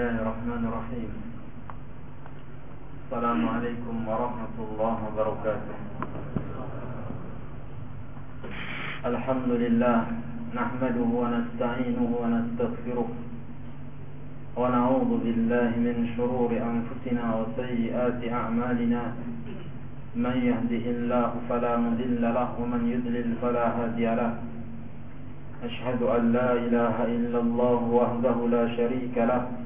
الله الرحمن الرحيم السلام عليكم ورحمة الله وبركاته الحمد لله نحمده ونستعينه ونستغفره ونعوذ بالله من شرور أنفسنا وسيئات أعمالنا من يهده الله فلا مذل له ومن يذلل فلا هادي له أشهد أن لا إله إلا الله وحده لا شريك له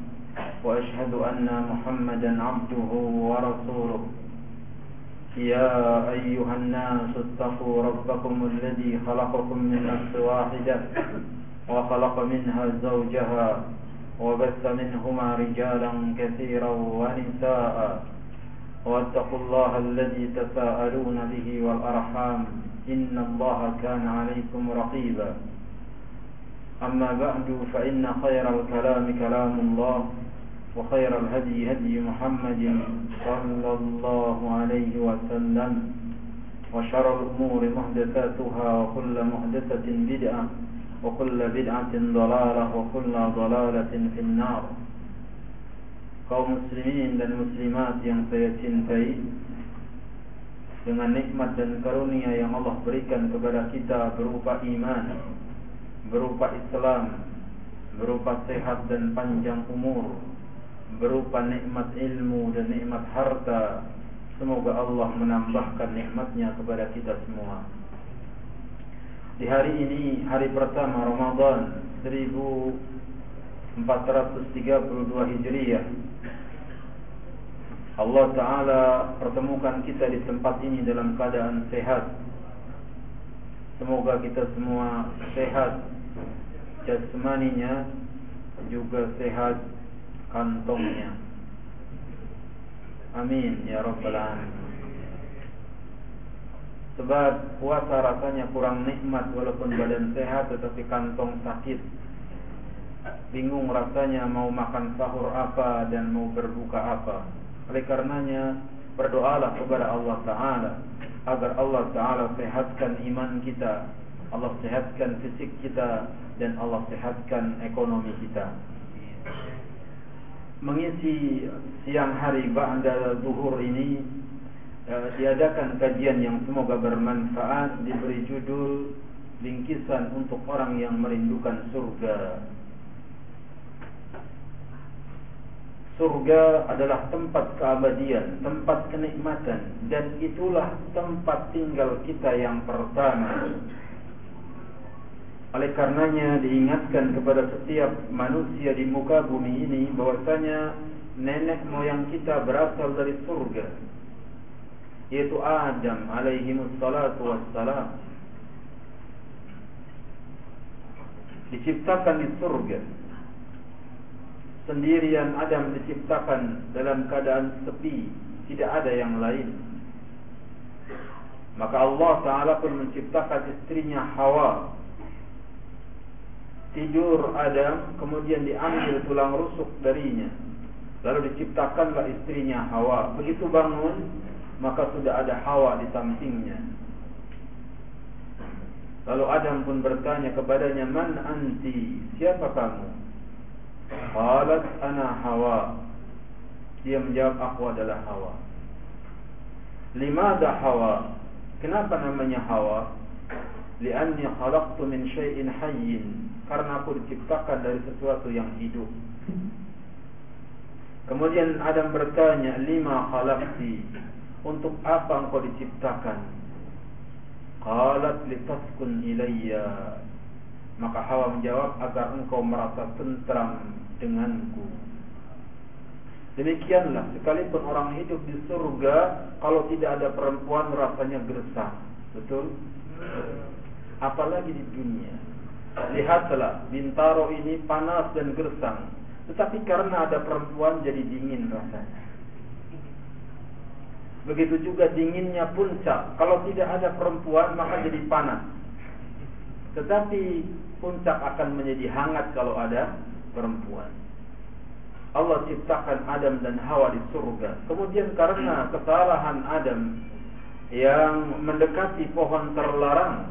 وأشهد أن محمدا عبده ورسوله. يا أيها الناس اتقوا ربكم الذي خلقكم من نفس واحدة وخلق منها زوجها وبث منهما رجالا كثيرا ونساء. واتقوا الله الذي تساءلون به والأرحام. إن الله كان عليكم رقيبا. أما بعد فإن خير الكلام كلام الله. وخير الهدي هدي محمد صلى الله عليه وسلم وشر الأمور محدثاتها وكل محدثة بدعة وكل بدعة ضلالة وكل ضلالة في النار. قوم مسلمين للمسلمات ينفيتين في dengan nikmat dan karunia yang Allah berikan kepada kita berupa iman, berupa Islam, berupa sehat dan panjang umur, berupa nikmat ilmu dan nikmat harta. Semoga Allah menambahkan nikmatnya kepada kita semua. Di hari ini, hari pertama Ramadan 1432 Hijriah. Allah Ta'ala pertemukan kita di tempat ini dalam keadaan sehat. Semoga kita semua sehat jasmaninya juga sehat kantongnya. Amin ya rabbal alamin. Sebab puasa rasanya kurang nikmat walaupun badan sehat tetapi kantong sakit. Bingung rasanya mau makan sahur apa dan mau berbuka apa. Oleh karenanya berdoalah kepada Allah Taala agar Allah Taala sehatkan iman kita, Allah sehatkan fisik kita dan Allah sehatkan ekonomi kita. Mengisi siang hari ba'da zuhur ini uh, diadakan kajian yang semoga bermanfaat diberi judul bingkisan untuk orang yang merindukan surga. Surga adalah tempat keabadian, tempat kenikmatan dan itulah tempat tinggal kita yang pertama. Oleh karenanya diingatkan kepada setiap manusia di muka bumi ini bahwasanya nenek moyang kita berasal dari surga yaitu Adam alaihi wassalatu wassalam. Diciptakan di surga. Sendirian Adam diciptakan dalam keadaan sepi tidak ada yang lain. Maka Allah Ta'ala pun menciptakan istrinya Hawa tidur Adam kemudian diambil tulang rusuk darinya lalu diciptakanlah istrinya Hawa begitu bangun maka sudah ada Hawa di sampingnya lalu Adam pun bertanya kepadanya man anti siapa kamu Qalat ana Hawa. Dia menjawab aku adalah Hawa. Limada Hawa? Kenapa namanya Hawa? Lianni khalaqtu min syai'in hayyin. Karena aku diciptakan dari sesuatu yang hidup. Kemudian Adam bertanya, "Lima khalaqti?" Untuk apa engkau diciptakan? Qalat litaskun ilayya maka Hawa menjawab agar engkau merasa tentram denganku. Demikianlah sekalipun orang hidup di surga kalau tidak ada perempuan rasanya gersang. Betul? Apalagi di dunia. Lihatlah Bintaro ini panas dan gersang. Tetapi karena ada perempuan jadi dingin rasanya. Begitu juga dinginnya puncak. Kalau tidak ada perempuan maka jadi panas. Tetapi puncak akan menjadi hangat kalau ada perempuan. Allah ciptakan Adam dan Hawa di surga. Kemudian karena kesalahan Adam yang mendekati pohon terlarang,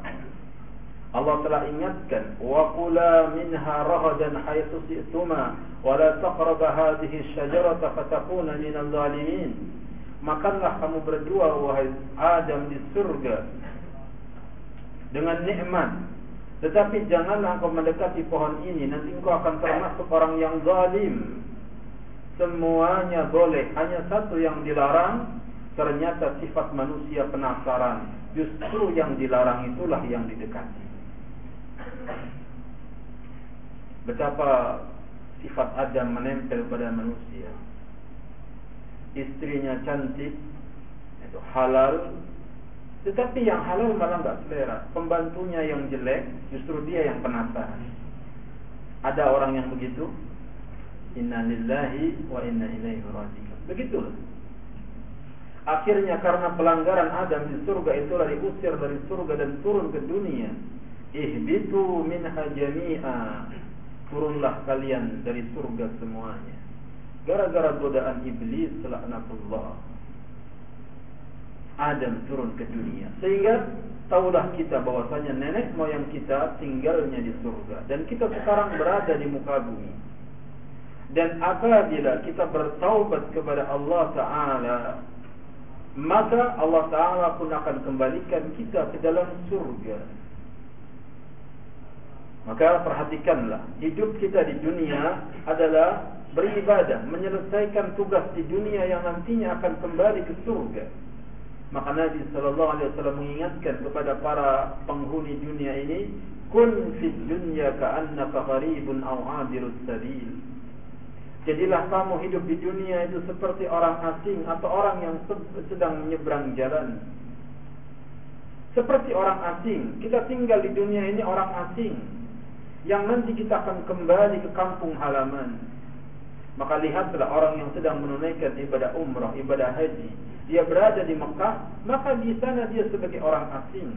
Allah telah ingatkan wa qula minha ragadan haythu si'tuma wa la taqrabu hadhihi asy-syajarata fatakuna minal zalimin. Makanlah kamu berdua wahai Adam di surga dengan nikmat. Tetapi janganlah engkau mendekati pohon ini nanti engkau akan termasuk orang yang zalim. Semuanya boleh hanya satu yang dilarang ternyata sifat manusia penasaran. Justru yang dilarang itulah yang didekati Betapa sifat Adam menempel pada manusia. Istrinya cantik itu halal. Tetapi yang halal malah tidak selera. Pembantunya yang jelek Justru dia yang penasaran. Ada orang yang begitu? Inna lillahi wa inna ilaihi raji'un. Begitulah. Akhirnya karena pelanggaran Adam di surga itulah diusir dari surga dan turun ke dunia ihbitu minha jami'a. Turunlah kalian dari surga semuanya. Gara-gara godaan iblis laknatullah. Adam turun ke dunia. Sehingga tahulah kita bahwasanya nenek moyang kita tinggalnya di surga. Dan kita sekarang berada di muka bumi. Dan apabila kita bertaubat kepada Allah taala maka Allah taala pun akan kembalikan kita ke dalam surga Maka perhatikanlah Hidup kita di dunia adalah beribadah Menyelesaikan tugas di dunia yang nantinya akan kembali ke surga. Maka Nabi SAW mengingatkan kepada para penghuni dunia ini Kun fid dunya ka'annaka gharibun aw'adirus sabil. Jadilah kamu hidup di dunia itu seperti orang asing Atau orang yang sedang menyeberang jalan. Seperti orang asing Kita tinggal di dunia ini orang asing yang nanti kita akan kembali ke kampung halaman. Maka lihatlah orang yang sedang menunaikan ibadah umrah, ibadah haji. Dia berada di Mekah, maka di sana dia sebagai orang asing.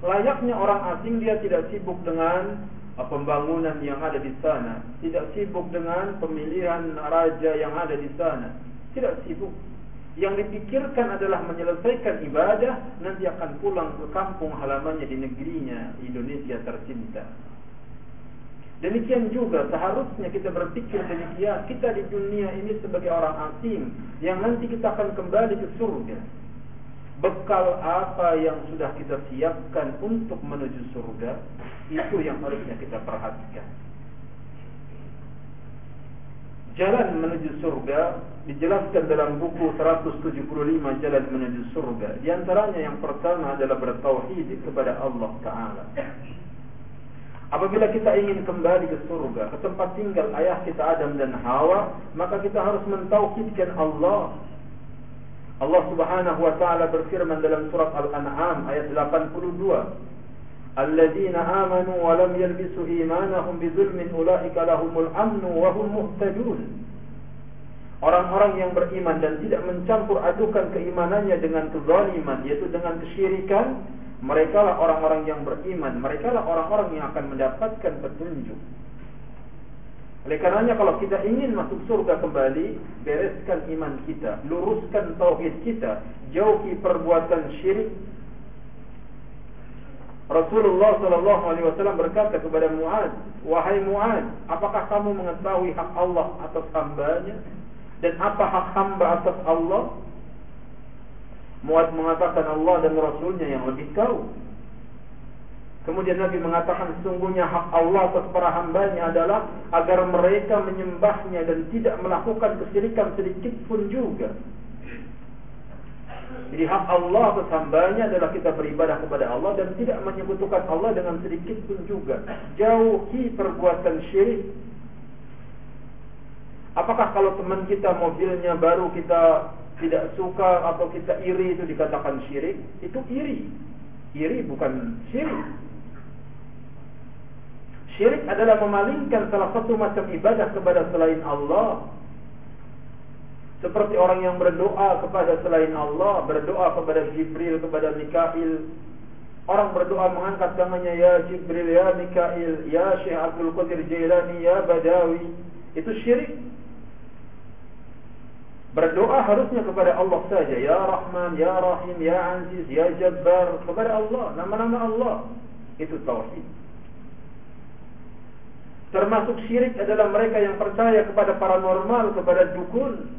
Layaknya orang asing dia tidak sibuk dengan uh, pembangunan yang ada di sana, tidak sibuk dengan pemilihan raja yang ada di sana, tidak sibuk. Yang dipikirkan adalah menyelesaikan ibadah Nanti akan pulang ke kampung halamannya di negerinya Indonesia tercinta. Demikian juga seharusnya kita berpikir demikian. Kita di dunia ini sebagai orang asing Yang nanti kita akan kembali ke surga. Bekal apa yang sudah kita siapkan untuk menuju surga Itu yang harusnya kita perhatikan Jalan menuju surga dijelaskan dalam buku 175 jalan menuju surga. Di antaranya yang pertama adalah bertauhid kepada Allah Taala. Apabila kita ingin kembali ke surga, ke tempat tinggal ayah kita Adam dan Hawa, maka kita harus mentauhidkan Allah. Allah Subhanahu wa taala berfirman dalam surat Al-An'am ayat 82, الذين آمنوا ولم يلبسوا إيمانهم بظلم أولئك لهم الأمن وهم مهتدون Orang-orang yang beriman dan tidak mencampur adukan keimanannya dengan kezaliman yaitu dengan kesyirikan mereka lah orang-orang yang beriman mereka lah orang-orang yang akan mendapatkan petunjuk oleh karenanya kalau kita ingin masuk surga kembali bereskan iman kita luruskan tauhid kita jauhi perbuatan syirik Rasulullah sallallahu alaihi wasallam berkata kepada Muaz, "Wahai Muaz, apakah kamu mengetahui hak Allah atas hamba-Nya dan apa hak hamba atas Allah?" Muaz mengatakan Allah dan Rasulnya yang lebih tahu. Kemudian Nabi mengatakan sesungguhnya hak Allah atas para hambanya adalah agar mereka menyembahnya dan tidak melakukan kesyirikan sedikit pun juga. Jadi hak Allah atas hambanya adalah kita beribadah kepada Allah dan tidak menyebutkan Allah dengan sedikit pun juga. Jauhi perbuatan syirik. Apakah kalau teman kita mobilnya baru kita tidak suka atau kita iri itu dikatakan syirik? Itu iri. Iri bukan syirik. Syirik adalah memalingkan salah satu macam ibadah kepada selain Allah. Seperti orang yang berdoa kepada selain Allah Berdoa kepada Jibril, kepada Mikail. Orang berdoa mengangkat tangannya Ya Jibril, Ya Mikail Ya Syekh Abdul Qadir Jailani, Ya Badawi. Itu syirik. Berdoa harusnya kepada Allah saja. Ya Rahman, Ya Rahim, Ya Aziz, Ya Jabbar. Kepada Allah, nama-nama Allah. Itu tauhid. Termasuk syirik adalah mereka yang percaya kepada paranormal, kepada dukun.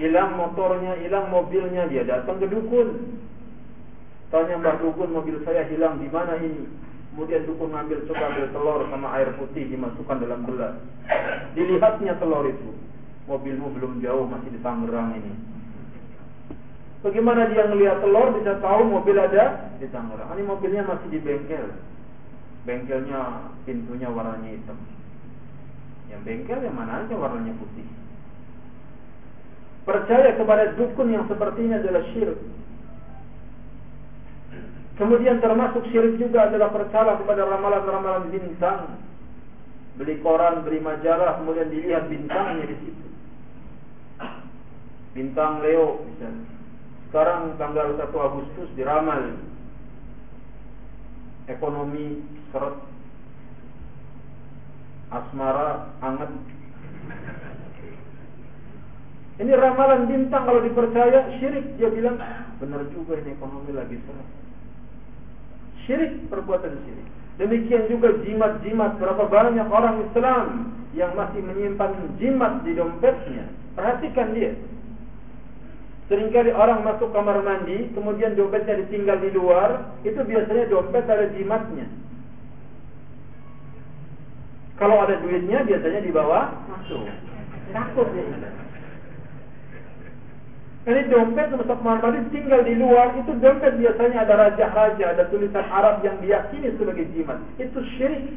Hilang motornya, hilang mobilnya, dia datang ke dukun. Tanya Mbah Dukun, mobil saya hilang di mana ini? Kemudian dukun ngambil coba ambil telur sama air putih dimasukkan dalam gelas. Dilihatnya telur itu. Mobilmu belum jauh masih di Tangerang ini. Bagaimana dia melihat telur bisa tahu mobil ada di Tangerang? Ini mobilnya masih di bengkel. Bengkelnya pintunya warnanya hitam. Yang bengkel yang mana aja warnanya putih. Percaya kepada dukun yang seperti ini adalah syirik. Kemudian termasuk syirik juga adalah percaya kepada ramalan-ramalan bintang. Beli koran, beli majalah, kemudian dilihat bintangnya di situ. Bintang Leo misalnya. Sekarang tanggal 1 Agustus diramal ekonomi seret asmara hangat ini ramalan bintang kalau dipercaya syirik dia bilang benar juga ini ekonomi lagi seret Syirik perbuatan syirik. Demikian juga jimat-jimat berapa banyak orang Islam yang masih menyimpan jimat di dompetnya. Perhatikan dia. Seringkali orang masuk kamar mandi, kemudian dompetnya ditinggal di luar, itu biasanya dompet ada jimatnya. Kalau ada duitnya biasanya dibawa masuk. Takut dia. Ini dompet Ustaz Muhammad tinggal di luar itu dompet biasanya ada raja-raja, ada tulisan Arab yang diyakini sebagai jimat. Itu syirik.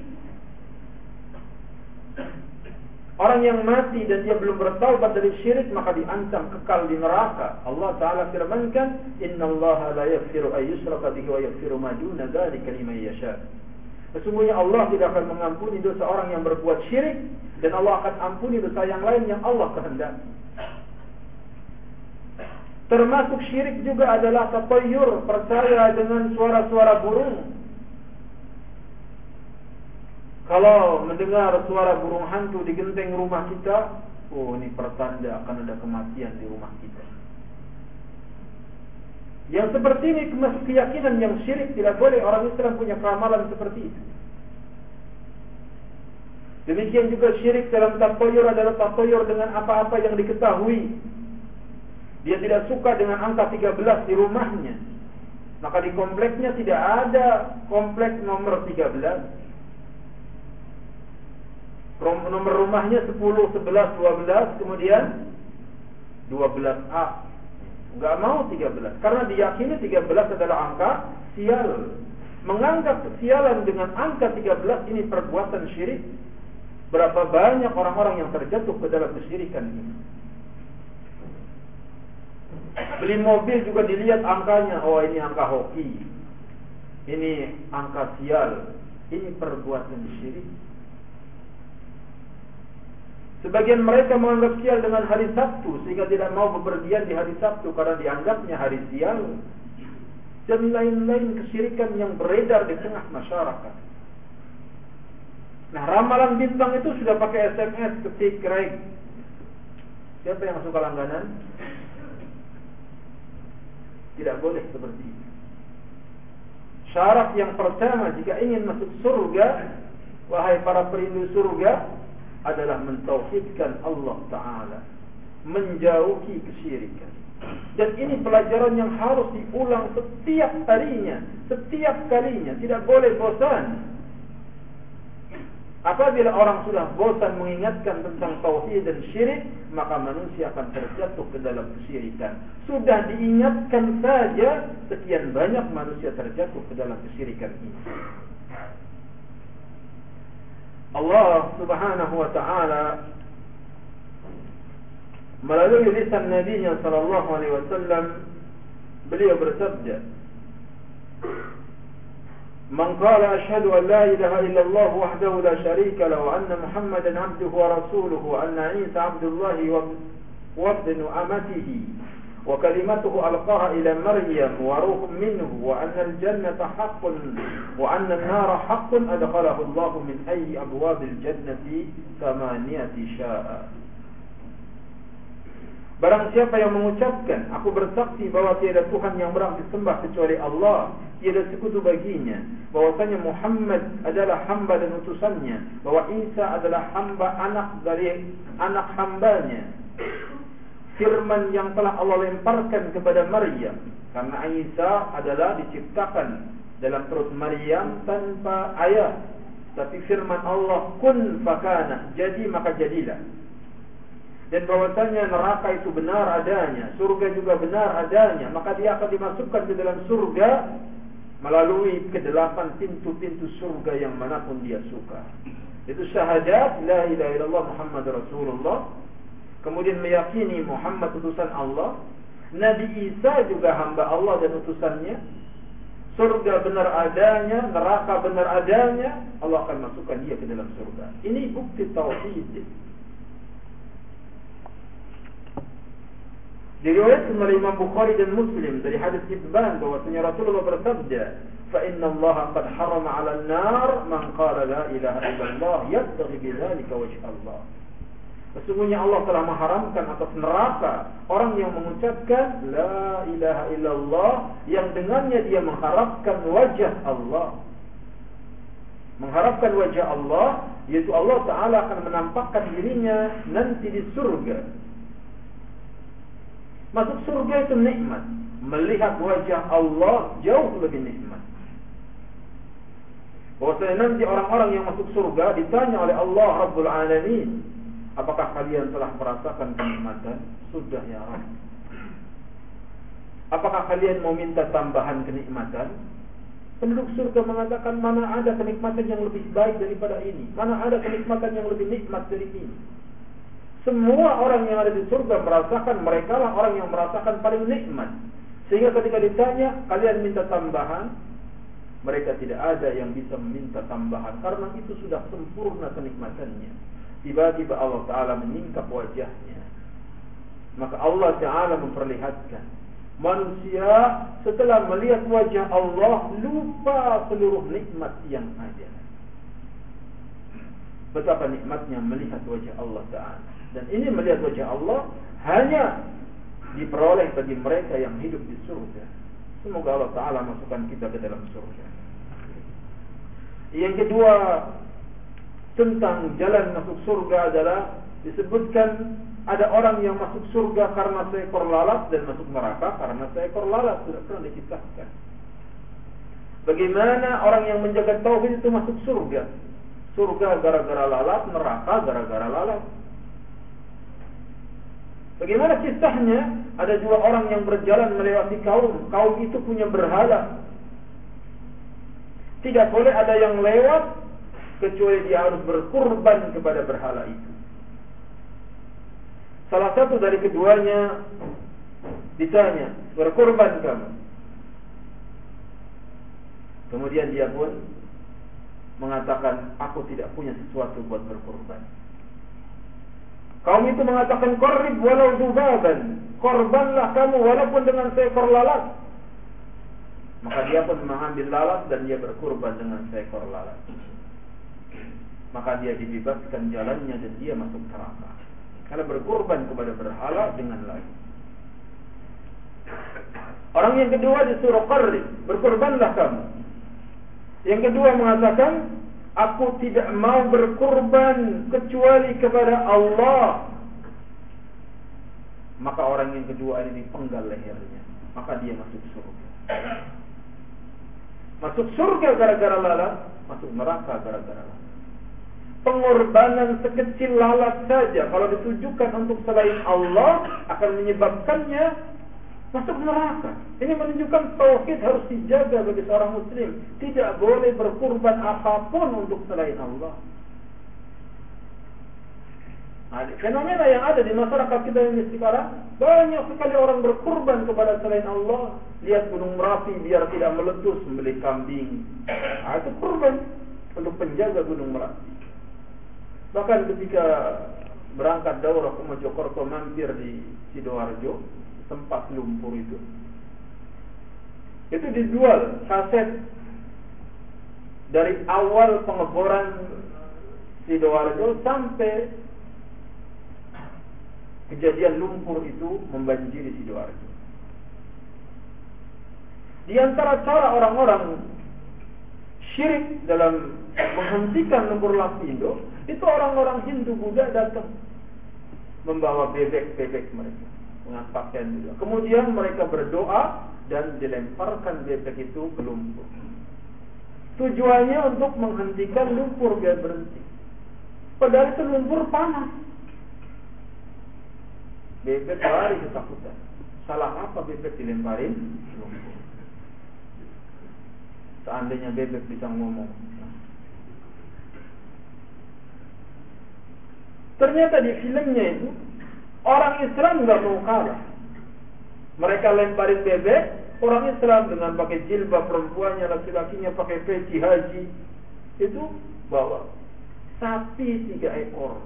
Orang yang mati dan dia belum bertaubat dari syirik maka diancam kekal di neraka. Allah Taala firmankan, "Inna Allah la yaghfiru an yushraka bihi wa yaghfiru ma duna dzalika yasha." Sesungguhnya Allah tidak akan mengampuni dosa orang yang berbuat syirik dan Allah akan ampuni dosa yang lain yang Allah kehendaki. Termasuk syirik juga adalah tatayur, percaya dengan suara-suara burung. Kalau mendengar suara burung hantu di genteng rumah kita, oh ini pertanda akan ada kematian di rumah kita. Yang seperti ini keyakinan yang syirik tidak boleh orang Islam punya ramalan seperti itu. Demikian juga syirik dalam tatayur adalah tatayur dengan apa-apa yang diketahui dia tidak suka dengan angka 13 di rumahnya. Maka di kompleknya tidak ada kompleks nomor 13. Nomor rumahnya 10, 11, 12, kemudian 12A. Enggak mau 13 karena diyakini 13 adalah angka sial. Menganggap kesialan dengan angka 13 ini perbuatan syirik. Berapa banyak orang-orang yang terjatuh ke dalam kesyirikan ini. Beli mobil juga dilihat angkanya. Oh ini angka hoki. Ini angka sial. Ini perbuatan syirik. Sebagian mereka menganggap sial dengan hari Sabtu sehingga tidak mau bepergian di hari Sabtu karena dianggapnya hari sial. Dan lain-lain kesyirikan yang beredar di tengah masyarakat. Nah, ramalan bintang itu sudah pakai SMS ketik Craig. Siapa yang suka langganan? Tidak boleh seperti itu. Syarat yang pertama jika ingin masuk surga, wahai para perindu surga, adalah mentauhidkan Allah Ta'ala. Menjauhi kesyirikan. Dan ini pelajaran yang harus diulang setiap harinya, setiap kalinya, tidak boleh bosan. Apabila orang sudah bosan mengingatkan tentang tauhid dan syirik, maka manusia akan terjatuh ke dalam kesyirikan. Sudah diingatkan saja, sekian banyak manusia terjatuh ke dalam kesyirikan ini. Allah Subhanahu wa taala melalui lisan Nabi sallallahu alaihi wasallam beliau bersabda من قال أشهد أن لا إله إلا الله وحده لا شريك له وأن محمدا عبده ورسوله وأن عيسى عبد الله وابن أمته وكلمته ألقاها إلى مريم وروح منه وأن الجنة حق وأن النار حق أدخله الله من أي أبواب الجنة ثمانية شاء. Barang siapa yang mengucapkan Aku bersaksi bahwa tiada Tuhan yang berhak disembah kecuali Allah Tiada sekutu baginya. Bahwasanya Muhammad adalah hamba dan utusannya. Bahwa Isa adalah hamba anak dari anak hambanya. Firman yang telah Allah lemparkan kepada Maryam. Karena Isa adalah diciptakan dalam perut Maryam tanpa ayah Tapi firman Allah Kun fakana Jadi maka jadilah dan bahwasanya neraka itu benar adanya, surga juga benar adanya, maka dia akan dimasukkan ke dalam surga melalui kedelapan pintu-pintu surga yang mana pun dia suka. Itu syahadat la ilaha illallah Muhammad Rasulullah. Kemudian meyakini Muhammad utusan Allah. Nabi Isa juga hamba Allah dan utusannya. Surga benar adanya, neraka benar adanya, Allah akan masukkan dia ke dalam surga. Ini bukti tauhid. Diriwayatkan oleh Imam Bukhari dan Muslim dari hadis Ibn bahwasanya Rasulullah bersabda, "Fa inna qad harama 'ala an-nar man qala la ilaha illallah yabtaghi bidzalika wajh Allah." Sesungguhnya Allah telah mengharamkan atas neraka orang yang mengucapkan la ilaha illallah yang dengannya dia mengharapkan wajah Allah. Mengharapkan wajah Allah yaitu Allah taala akan menampakkan dirinya nanti di surga Masuk surga itu nikmat. Melihat wajah Allah jauh lebih nikmat. Bahwasanya nanti orang-orang yang masuk surga ditanya oleh Allah Rabbul Alamin, apakah kalian telah merasakan kenikmatan? Sudah ya Rabb. Apakah kalian mau minta tambahan kenikmatan? Penduduk surga mengatakan mana ada kenikmatan yang lebih baik daripada ini? Mana ada kenikmatan yang lebih nikmat dari ini? Semua orang yang ada di surga merasakan mereka lah orang yang merasakan paling nikmat. Sehingga ketika ditanya, kalian minta tambahan, mereka tidak ada yang bisa meminta tambahan karena itu sudah sempurna kenikmatannya. Tiba-tiba Allah Taala menyingkap wajahnya. Maka Allah Taala memperlihatkan manusia setelah melihat wajah Allah lupa seluruh nikmat yang ada. Betapa nikmatnya melihat wajah Allah Taala. Dan ini melihat wajah Allah hanya diperoleh bagi mereka yang hidup di surga. Semoga Allah Ta'ala masukkan kita ke dalam surga. Yang kedua tentang jalan masuk surga adalah disebutkan ada orang yang masuk surga karena seekor lalat dan masuk neraka karena seekor lalat sudah pernah dikisahkan. Bagaimana orang yang menjaga tauhid itu masuk surga? Surga gara-gara lalat, neraka gara-gara lalat. Bagaimana kisahnya? Ada dua orang yang berjalan melewati kaum. Kaum itu punya berhala. Tidak boleh ada yang lewat kecuali dia harus berkurban kepada berhala itu. Salah satu dari keduanya ditanya, berkurban kamu? Kemudian dia pun mengatakan, aku tidak punya sesuatu buat berkurban. Kaum itu mengatakan korib walau zubaban. Korbanlah kamu walaupun dengan seekor lalat. Maka dia pun mengambil lalat dan dia berkurban dengan seekor lalat. Maka dia dibebaskan jalannya dan dia masuk neraka. Karena berkurban kepada berhala dengan lain. Orang yang kedua disuruh qarrib, berkurbanlah kamu. Yang kedua mengatakan Aku tidak mau berkurban kecuali kepada Allah. Maka orang yang kedua ini dipenggal lehernya. Maka dia masuk surga. Masuk surga gara-gara lalat, masuk neraka gara-gara lalat. Pengorbanan sekecil lalat saja kalau ditujukan untuk selain Allah akan menyebabkannya masuk neraka. Ini menunjukkan tauhid harus dijaga bagi seorang muslim. Tidak boleh berkurban apa pun untuk selain Allah. Nah, fenomena yang ada di masyarakat kita ini sekarang banyak sekali orang berkurban kepada selain Allah. Lihat gunung merapi biar tidak meletus membeli kambing. Nah, itu kurban untuk penjaga gunung merapi. Bahkan ketika berangkat daurah ke Mojokerto mampir di Sidoarjo, tempat lumpur itu itu dijual kaset dari awal pengeboran Sidoarjo sampai kejadian lumpur itu membanjiri Sidoarjo. Di antara cara orang-orang syirik dalam menghentikan lumpur lapindo itu orang-orang Hindu Buddha datang membawa bebek-bebek mereka dengan pakaian juga. Kemudian mereka berdoa dan dilemparkan bebek itu ke lumpur. Tujuannya untuk menghentikan lumpur biar berhenti. Padahal itu lumpur panas. Bebek lari ketakutan. Salah apa bebek dilemparin lumpur? Seandainya bebek bisa ngomong. Ternyata di filmnya itu orang Islam nggak mau kalah. Mereka lemparin bebek, orang Islam dengan pakai jilbab perempuannya, laki-lakinya pakai peci haji, itu bawa sapi tiga ekor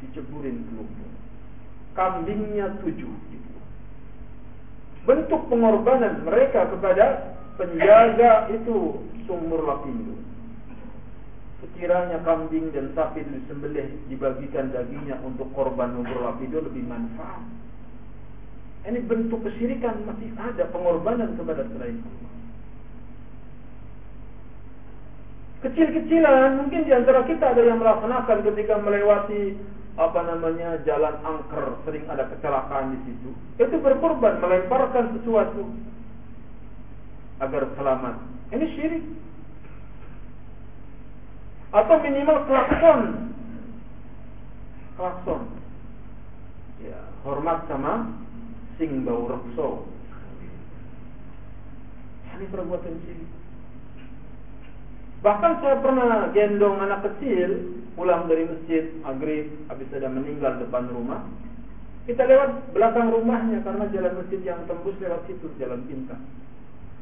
diceburin lumpur, kambingnya tujuh. Bentuk pengorbanan mereka kepada penjaga itu sumur lapindo. Sekiranya kambing dan sapi itu disembelih dibagikan dagingnya untuk korban sumur lapindo lebih manfaat. Ini bentuk kesyirikan masih ada pengorbanan kepada selain. Kecil-kecilan mungkin di antara kita ada yang melaksanakan ketika melewati apa namanya jalan angker sering ada kecelakaan di situ. Itu berkorban melemparkan sesuatu agar selamat. Ini syirik. Atau minimal klakson. Klakson. Ya, hormat sama sing bau rekso. Ini perbuatan syirik. Bahkan saya pernah gendong anak kecil pulang dari masjid maghrib habis ada meninggal depan rumah. Kita lewat belakang rumahnya karena jalan masjid yang tembus lewat situ jalan bintang.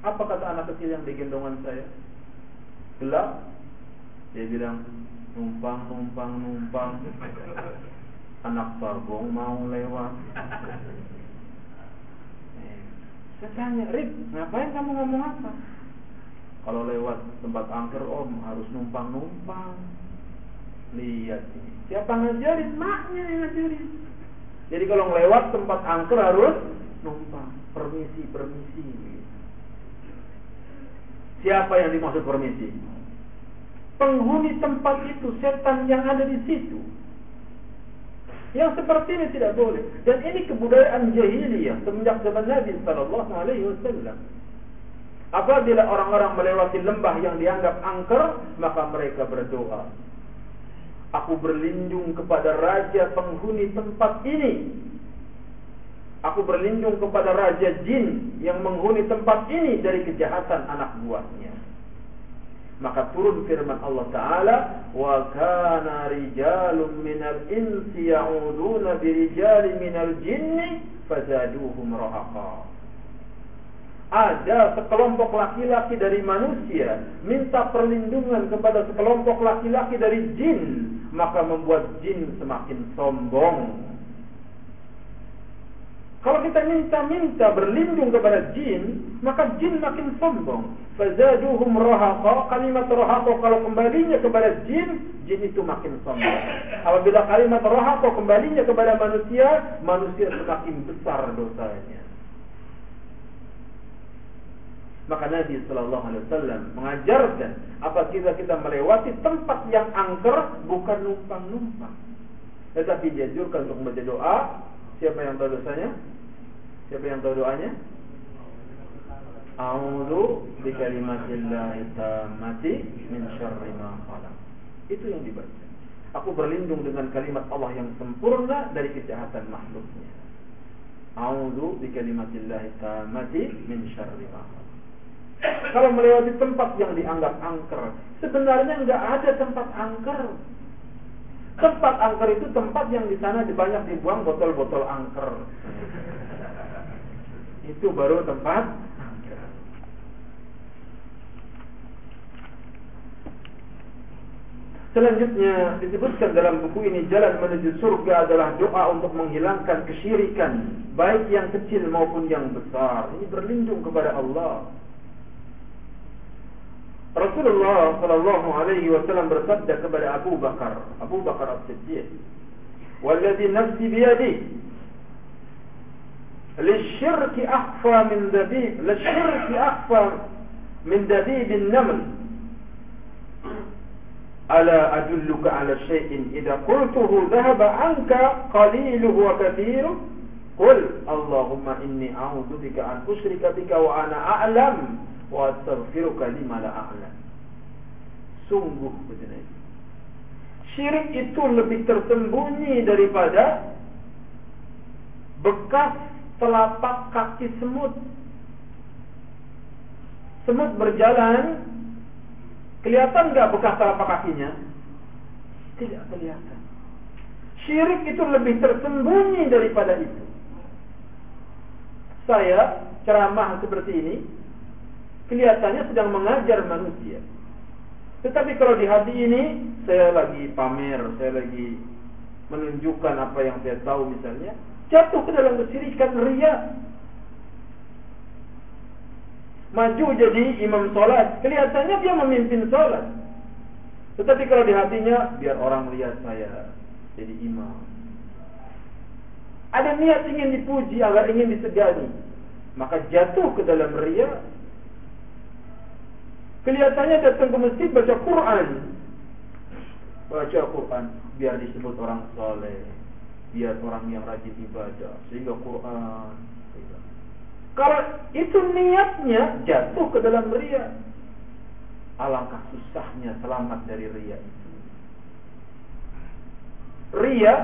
Apa kata anak kecil yang digendongan saya? Gelap. Dia bilang numpang numpang numpang. Anak sargong mau lewat. Saya tanya, Rip, ngapain kamu ngomong apa? Kalau lewat tempat angker om harus numpang-numpang. Lihat ini. Siapa ngajarin? Maknya yang ngajarin. Jadi kalau lewat tempat angker harus numpang. Permisi, permisi. Siapa yang dimaksud permisi? Penghuni tempat itu, setan yang ada di situ. Yang seperti ini tidak boleh. Dan ini kebudayaan jahiliyah semenjak zaman Nabi Sallallahu Alaihi Wasallam. Apabila orang-orang melewati lembah yang dianggap angker, maka mereka berdoa. Aku berlindung kepada raja penghuni tempat ini. Aku berlindung kepada raja jin yang menghuni tempat ini dari kejahatan anak buahnya. Maka turun firman Allah Ta'ala Wa kana rijalun minal insi ya'uduna birijali minal jinni Fazaduhum rahaqa. Ada sekelompok laki-laki dari manusia Minta perlindungan kepada sekelompok laki-laki dari jin Maka membuat jin semakin sombong kalau kita minta-minta berlindung kepada jin, maka jin makin sombong. Fazaduhum rahaqa, kalimat rahaqa kalau kembalinya kepada jin, jin itu makin sombong. Apabila kalimat rahaqa kembalinya kepada manusia, manusia semakin besar dosanya. Maka Nabi Sallallahu Alaihi Wasallam mengajarkan apabila kita melewati tempat yang angker bukan numpang-numpang, tetapi dianjurkan untuk membaca doa Siapa yang tahu dosanya? Siapa yang tahu doanya? A'udzu bikalimatillahi tammati min syarri ma. Itu yang dibaca. Aku berlindung dengan kalimat Allah yang sempurna dari kejahatan makhluknya. A'udzu bikalimatillahi tammati min syarri ma. Kalau melewati tempat yang dianggap angker, sebenarnya enggak ada tempat angker. Tempat angker itu tempat yang di sana banyak dibuang botol-botol angker. Itu baru tempat. Selanjutnya disebutkan dalam buku ini jalan menuju surga adalah doa untuk menghilangkan kesyirikan baik yang kecil maupun yang besar. Ini berlindung kepada Allah. Rasulullah sallallahu alaihi wasallam bersabda kepada Abu Bakar, Abu Bakar As-Siddiq, "Walladhi nafsi biyadi, للشرك أخفى من دبيب للشرك أخفى من دبيب النمل ألا أدلك على شيء إذا قلته ذهب عنك قليله وكثيره قل اللهم إني أعوذ بك أن أشرك بك وأنا أعلم wa astaghfiruka lima la a'lam. Sungguh kata Nabi. Syirik itu lebih tersembunyi daripada bekas telapak kaki semut. Semut berjalan, kelihatan nggak bekas telapak kakinya? Tidak kelihatan. Syirik itu lebih tersembunyi daripada itu. Saya ceramah seperti ini kelihatannya sedang mengajar manusia. Tetapi kalau di hati ini saya lagi pamer, saya lagi menunjukkan apa yang saya tahu misalnya, jatuh ke dalam kesyirikan ria. Maju jadi imam sholat, kelihatannya dia memimpin sholat. Tetapi kalau di hatinya, biar orang lihat saya jadi imam. Ada niat ingin dipuji agar ingin disegani. Maka jatuh ke dalam ria Kelihatannya datang ke masjid baca Quran. Baca Quran biar disebut orang soleh. Biar orang yang rajin ibadah. Sehingga Quran. Kalau itu niatnya jatuh ke dalam ria. Alangkah susahnya selamat dari ria itu. Ria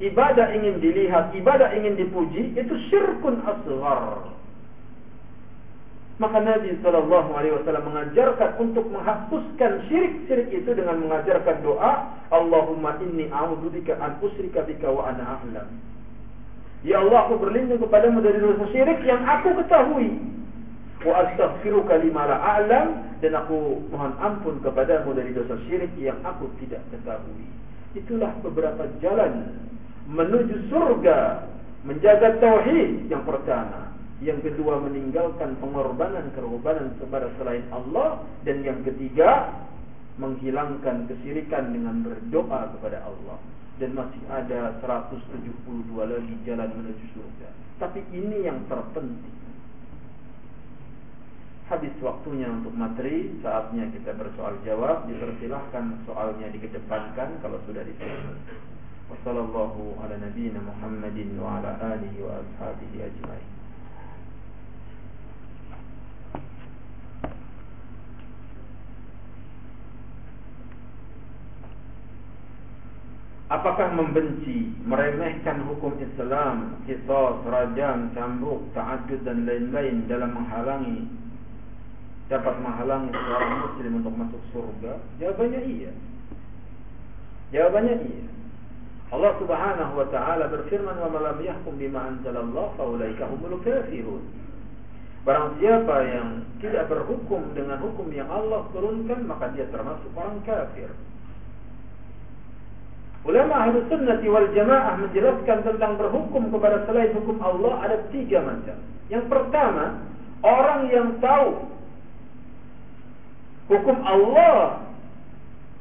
ibadah ingin dilihat, ibadah ingin dipuji, itu syirkun asghar. Maka Nabi Shallallahu Alaihi Wasallam mengajarkan untuk menghapuskan syirik-syirik itu dengan mengajarkan doa Allahumma inni a'udzubika an usyrika bika wa ana a'lam. Ya Allah aku berlindung kepadamu dari dosa syirik yang aku ketahui. Wa astaghfiruka lima la a'lam dan aku mohon ampun kepadamu dari dosa syirik yang aku tidak ketahui. Itulah beberapa jalan menuju surga menjaga tauhid yang pertama yang kedua meninggalkan pengorbanan-pengorbanan kepada selain Allah. Dan yang ketiga menghilangkan kesirikan dengan berdoa kepada Allah. Dan masih ada 172 lagi jalan menuju surga. Tapi ini yang terpenting. Habis waktunya untuk materi saatnya kita bersoal jawab. Dipersilahkan soalnya dikedepankan kalau sudah diselesaikan wassalamualaikum warahmatullahi wabarakatuh wa ala alihi wa ashabihi ajma'in Apakah membenci, meremehkan hukum Islam, kisos, rajam, cambuk, ta'adud dan lain-lain dalam menghalangi dapat menghalangi seorang muslim untuk masuk surga? Jawabannya iya. Jawabannya iya. Allah Subhanahu wa taala berfirman wa malam yahkum bima anzalallah faulaika humul kafirun. Barang siapa yang tidak berhukum dengan hukum yang Allah turunkan maka dia termasuk orang kafir. Ulama ahli sunnati wal jamaah menjelaskan tentang berhukum kepada selain hukum Allah ada tiga macam. Yang pertama, orang yang tahu hukum Allah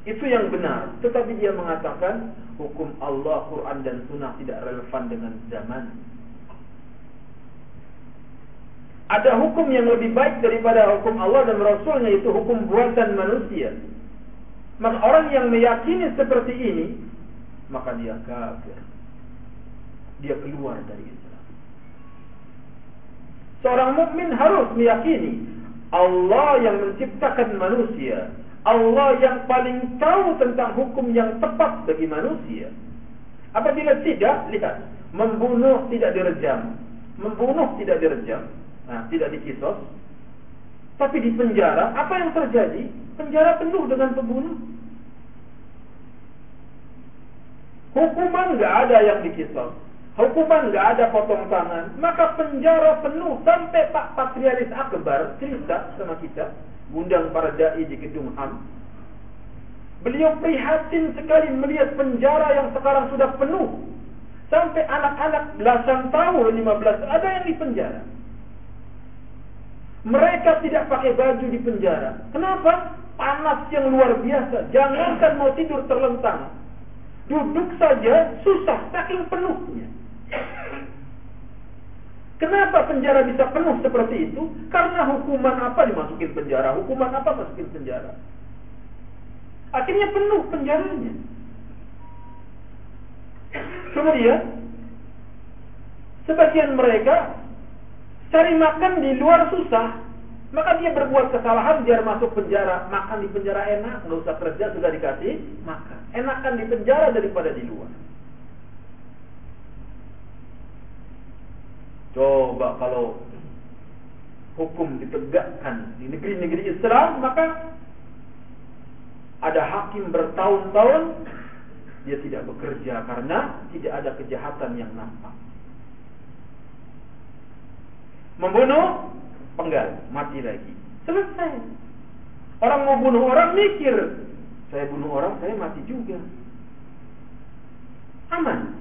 itu yang benar, tetapi dia mengatakan hukum Allah, Quran dan Sunnah tidak relevan dengan zaman. Ada hukum yang lebih baik daripada hukum Allah dan Rasulnya itu hukum buatan manusia. Maka orang yang meyakini seperti ini maka dia kafir. Dia keluar dari Islam. Seorang mukmin harus meyakini Allah yang menciptakan manusia, Allah yang paling tahu tentang hukum yang tepat bagi manusia. Apabila tidak, lihat, membunuh tidak direjam, membunuh tidak direjam, nah, tidak dikisos, tapi di penjara, apa yang terjadi? Penjara penuh dengan pembunuh. Hukuman nggak ada yang dikisos. Hukuman nggak ada potong tangan. Maka penjara penuh sampai Pak Patrialis Akbar cerita sama kita, undang para dai di gedung HAM. Beliau prihatin sekali melihat penjara yang sekarang sudah penuh. Sampai anak-anak belasan tahun, 15 ada yang di penjara. Mereka tidak pakai baju di penjara. Kenapa? Panas yang luar biasa. Jangankan mau tidur terlentang. Duduk saja susah saking penuhnya. Kenapa penjara bisa penuh seperti itu? Karena hukuman apa dimasukin penjara, hukuman apa masukin penjara. Akhirnya penuh penjaranya. Kemudian sebagian mereka cari makan di luar susah, maka dia berbuat kesalahan biar masuk penjara, makan di penjara enak, nggak usah kerja sudah dikasih makan. Enakan di penjara daripada di luar. Coba kalau hukum ditegakkan di negeri-negeri Islam, maka ada hakim bertahun-tahun dia tidak bekerja karena tidak ada kejahatan yang nampak. Membunuh penggal, mati lagi. Selesai. Orang mau bunuh orang mikir, saya bunuh orang, saya mati juga. Aman.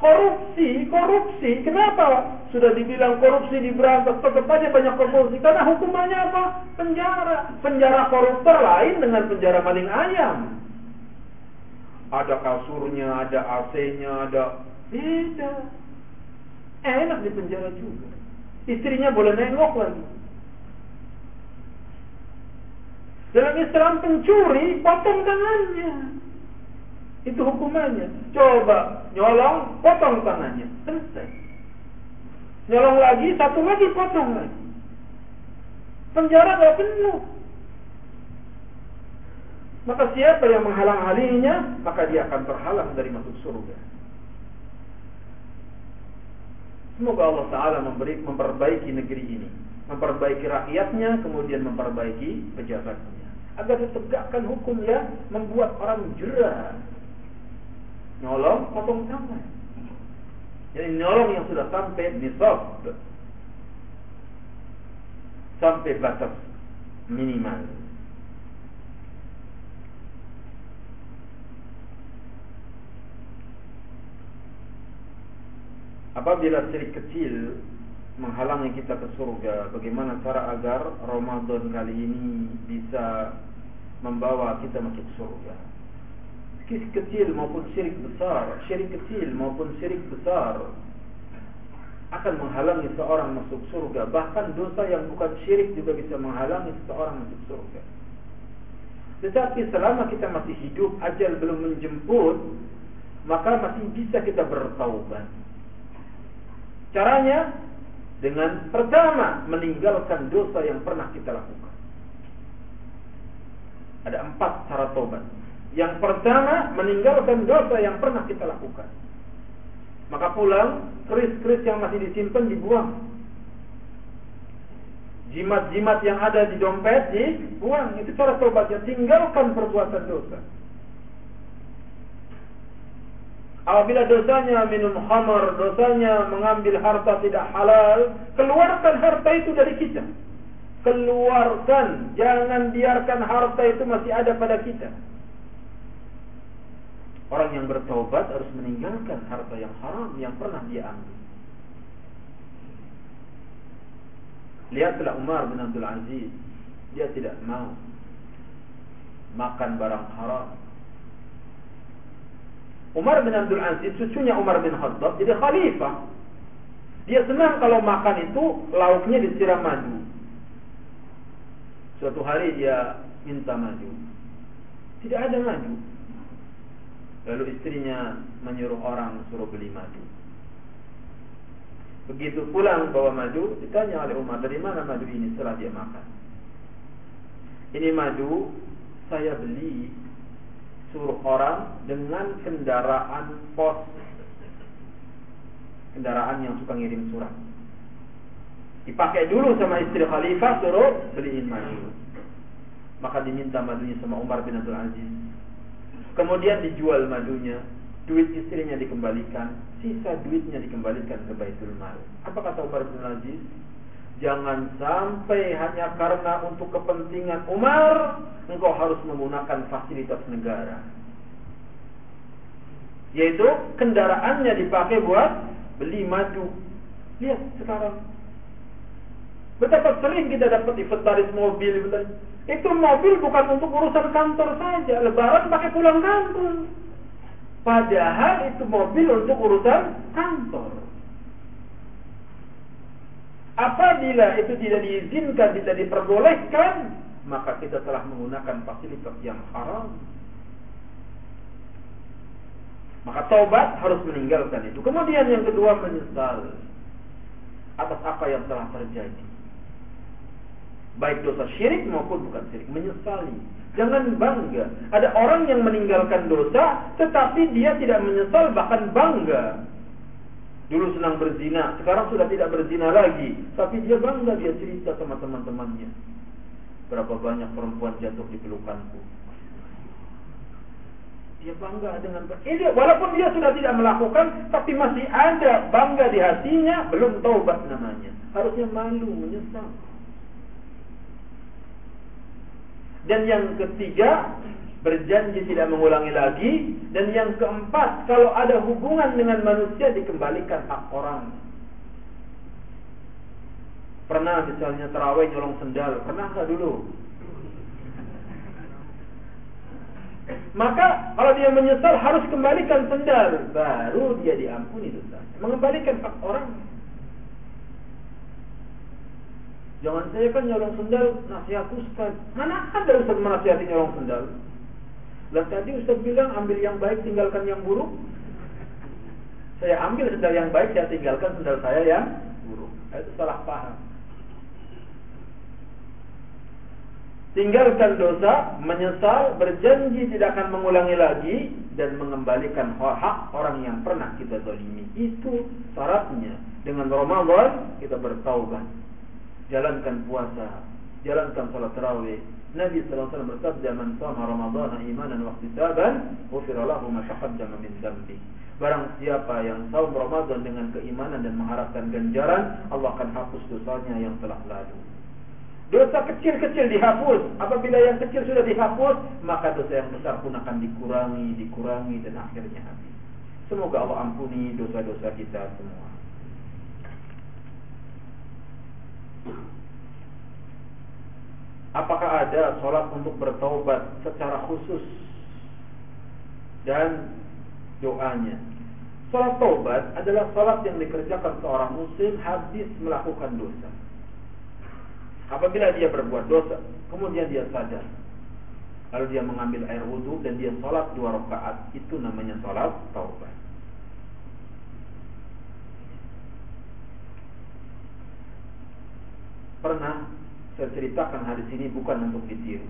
Korupsi, korupsi. Kenapa? Sudah dibilang korupsi diberantas, tetap aja banyak korupsi. Karena hukumannya apa? Penjara. Penjara koruptor lain dengan penjara maling ayam. Ada kasurnya, ada AC-nya, ada beda. Enak di penjara juga. Istrinya boleh nengok lagi. Dalam Islam pencuri potong tangannya. Itu hukumannya. Coba nyolong, potong tangannya. Selesai. Nyolong lagi, satu lagi potong lagi. Penjara gak penuh. Maka siapa yang menghalang-halanginya, maka dia akan terhalang dari masuk surga. Semoga Allah Ta'ala memberi, memperbaiki negeri ini. Memperbaiki rakyatnya, kemudian memperbaiki pejabatnya. Agar ditegakkan hukum yang membuat orang jerah. Nyolong, potong tangan. Jadi nyolong yang sudah sampai nisab. Sampai batas minimal. Apabila syirik kecil menghalangi kita ke surga, bagaimana cara agar Ramadan kali ini bisa membawa kita masuk surga? Syirik kecil maupun syirik besar, syirik kecil maupun syirik besar akan menghalangi seorang masuk surga. Bahkan dosa yang bukan syirik juga bisa menghalangi seseorang masuk surga. Tetapi selama kita masih hidup, ajal belum menjemput, maka masih bisa kita bertaubat. Caranya dengan pertama meninggalkan dosa yang pernah kita lakukan. Ada empat cara tobat. Yang pertama meninggalkan dosa yang pernah kita lakukan. Maka pulang keris-keris yang masih disimpan dibuang. Jimat-jimat yang ada di dompet dibuang. Itu cara tobatnya. Tinggalkan perbuatan dosa. Apabila dosanya minum khamar, dosanya mengambil harta tidak halal, keluarkan harta itu dari kita. Keluarkan, jangan biarkan harta itu masih ada pada kita. Orang yang bertobat harus meninggalkan harta yang haram yang pernah dia ambil. Lihatlah Umar bin Abdul Aziz, dia tidak mau makan barang haram Umar bin Abdul Aziz, cucunya Umar bin Khattab, jadi khalifah. Dia senang kalau makan itu lauknya disiram madu. Suatu hari dia minta madu. Tidak ada madu. Lalu istrinya menyuruh orang suruh beli madu. Begitu pulang bawa madu, ditanya oleh Umar, dari mana madu ini setelah dia makan? Ini madu saya beli suruh orang dengan kendaraan pos. Kendaraan yang suka ngirim surat. Dipakai dulu sama istri khalifah suruh beliin madu. Maka diminta madunya sama Umar bin Abdul Aziz. Kemudian dijual madunya duit istrinya dikembalikan sisa duitnya dikembalikan ke Baitul Mal. Apa kata Umar bin Abdul Aziz Jangan sampai hanya karena untuk kepentingan Umar engkau harus menggunakan fasilitas negara. Yaitu kendaraannya dipakai buat beli madu. Lihat sekarang. Betapa sering kita dapat inventaris mobil. Itu mobil bukan untuk urusan kantor saja. Lebaran pakai pulang kampung. Padahal itu mobil untuk urusan kantor. Apabila itu tidak diizinkan, tidak diperbolehkan, maka kita telah menggunakan fasilitas yang haram. Maka taubat harus meninggalkan itu. Kemudian yang kedua menyesal atas apa yang telah terjadi. Baik dosa syirik maupun bukan syirik, menyesali. Jangan bangga. Ada orang yang meninggalkan dosa, tetapi dia tidak menyesal, bahkan bangga. Dulu senang berzina, sekarang sudah tidak berzina lagi. Tapi dia bangga, dia cerita sama teman-temannya. Berapa banyak perempuan jatuh di pelukanku. Dia bangga dengan ini walaupun dia sudah tidak melakukan tapi masih ada bangga di hatinya, belum taubat namanya. Harusnya malu, menyesal. Dan yang ketiga, berjanji tidak mengulangi lagi dan yang keempat, kalau ada hubungan dengan manusia dikembalikan hak orang. Pernah misalnya terawih nyolong sendal, pernah nggak dulu? Maka kalau dia menyesal harus kembalikan sendal, baru dia diampuni dosa. Mengembalikan hak orang. Jangan saya kan nyolong sendal nasihat Ustaz. Mana ada Ustaz menasihati nyolong sendal? Lah tadi Ustaz bilang ambil yang baik tinggalkan yang buruk. Saya ambil sendal yang baik saya tinggalkan sendal saya yang buruk. Itu salah paham. tinggalkan dosa, menyesal, berjanji tidak akan mengulangi lagi dan mengembalikan hak orang yang pernah kita zalimi. Itu syaratnya. Dengan Ramadan kita bertaubat. Jalankan puasa, jalankan salat tarawih. Nabi sallallahu alaihi wasallam bersabda, "Man shama Ramadan imanan wa ihtisaban, ghufira lahu ma taqaddama min dhanbi." Barang siapa yang saum Ramadan dengan keimanan dan mengharapkan ganjaran, Allah akan hapus dosanya yang telah lalu. Dosa kecil-kecil dihapus. Apabila yang kecil sudah dihapus, maka dosa yang besar pun akan dikurangi, dikurangi dan akhirnya habis. Semoga Allah ampuni dosa-dosa kita semua. Apakah ada sholat untuk bertaubat secara khusus dan doanya? Sholat taubat adalah sholat yang dikerjakan seorang muslim habis melakukan dosa. Apabila dia berbuat dosa, kemudian dia sadar. Lalu dia mengambil air wudhu dan dia sholat dua rakaat, itu namanya sholat taubat. Pernah saya ceritakan hadis ini bukan untuk ditiru.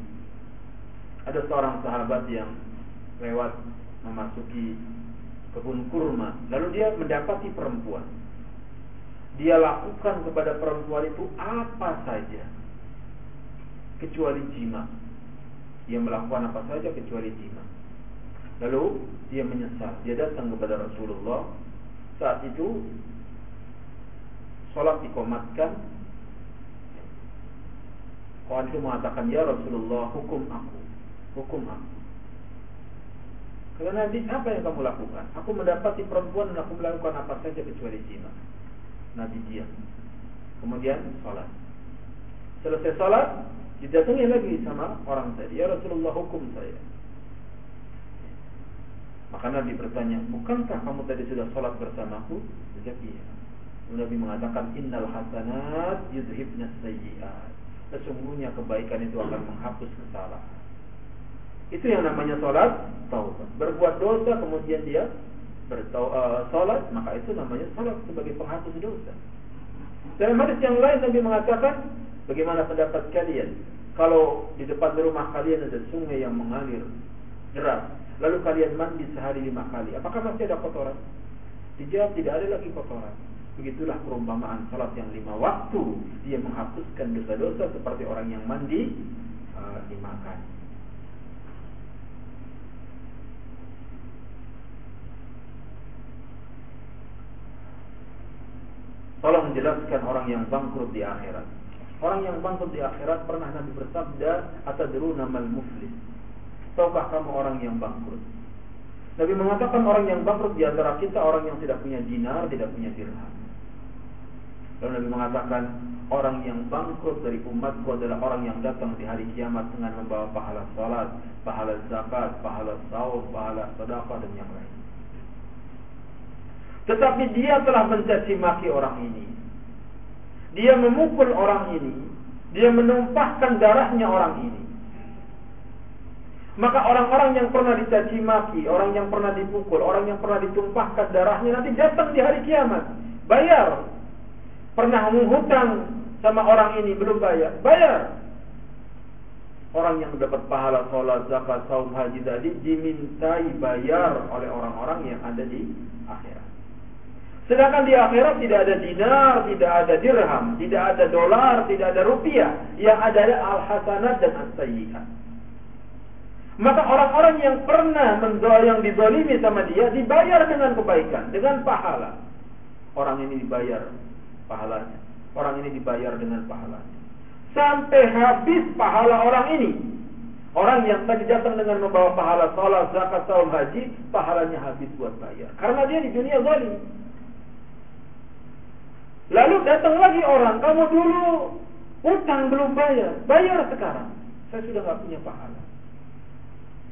Ada seorang sahabat yang lewat memasuki kebun kurma, lalu dia mendapati perempuan dia lakukan kepada perempuan itu apa saja kecuali jima. Dia melakukan apa saja kecuali jima. Lalu dia menyesal. Dia datang kepada Rasulullah. Saat itu sholat dikomatkan. Itu mengatakan, Ya Rasulullah, hukum aku. Hukum aku. Karena Nabi, apa yang kamu lakukan? Aku mendapati perempuan dan aku melakukan apa saja kecuali jima. Nabi diam. Kemudian sholat. Selesai sholat, didatangi lagi sama orang tadi. Ya Rasulullah hukum saya. Maka Nabi bertanya, bukankah kamu tadi sudah sholat bersamaku? Sejak iya. Nabi mengatakan, Innal hasanat yudhibna sayyiat. Sesungguhnya kebaikan itu akan menghapus kesalahan. Itu yang namanya sholat taubat. Berbuat dosa kemudian dia bersolat uh, maka itu namanya salat sebagai penghapus dosa. Dalam hadis yang lain Nabi mengatakan, bagaimana pendapat kalian kalau di depan rumah kalian ada sungai yang mengalir deras, lalu kalian mandi sehari lima kali, apakah masih ada kotoran? Dijawab tidak ada lagi kotoran. Begitulah perumpamaan salat yang lima waktu dia menghapuskan dosa-dosa seperti orang yang mandi lima kali. Tolong menjelaskan orang yang bangkrut di akhirat. Orang yang bangkrut di akhirat pernah Nabi bersabda, "Atadruna mal muflis?" Tahukah kamu orang yang bangkrut? Nabi mengatakan orang yang bangkrut di antara kita orang yang tidak punya dinar, tidak punya dirham. Lalu Nabi mengatakan orang yang bangkrut dari umatku adalah orang yang datang di hari kiamat dengan membawa pahala salat, pahala zakat, pahala saum, pahala sedekah dan yang lain. Tetapi dia telah mencaci maki orang ini. dia memukul orang ini, dia menumpahkan darahnya orang ini. Maka orang-orang yang pernah dicaci maki, orang yang pernah dipukul, orang yang pernah ditumpahkan darahnya nanti datang di hari kiamat. Bayar. Pernah menghutang sama orang ini belum bayar. Bayar. Orang yang dapat pahala sholat, zakat, saum, haji tadi dimintai bayar oleh orang-orang yang ada di akhirat. Sedangkan di akhirat tidak ada dinar, tidak ada dirham, tidak ada dolar, tidak ada rupiah. Yang ada al-hasanat dan as-sayyi'at. Maka orang-orang yang pernah yang dizalimi sama dia dibayar dengan kebaikan, dengan pahala. Orang ini dibayar pahalanya. Orang ini dibayar dengan pahalanya. Sampai habis pahala orang ini. Orang yang tadi datang dengan membawa pahala salat, zakat, saum, haji, pahalanya habis buat bayar. Karena dia di dunia zalim. Lalu datang lagi orang, kamu dulu utang belum bayar, bayar sekarang. Saya sudah nggak punya pahala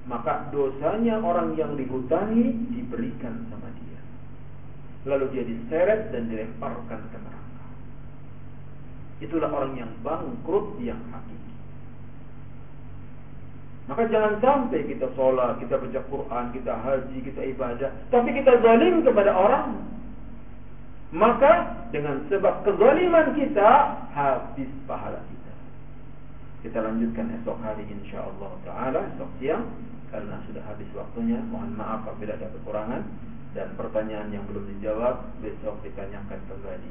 maka dosanya orang yang dihutangi diberikan sama dia. Lalu dia diseret dan dilemparkan ke neraka. Itulah orang yang bangkrut yang hakiki. Maka jangan sampai kita sholat, kita baca Quran, kita haji, kita ibadah, tapi kita zalim kepada orang. Maka dengan sebab kezaliman kita habis pahala kita. Kita lanjutkan esok hari insyaallah taala esok siang karena sudah habis waktunya. Mohon maaf apabila ada kekurangan dan pertanyaan yang belum dijawab besok ditanyakan kembali.